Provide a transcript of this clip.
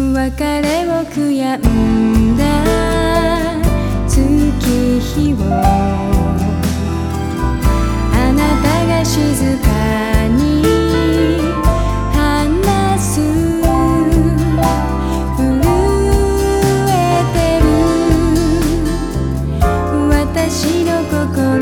別れを悔やんだ。月日をあなたが静かに話す。震えてる。私の心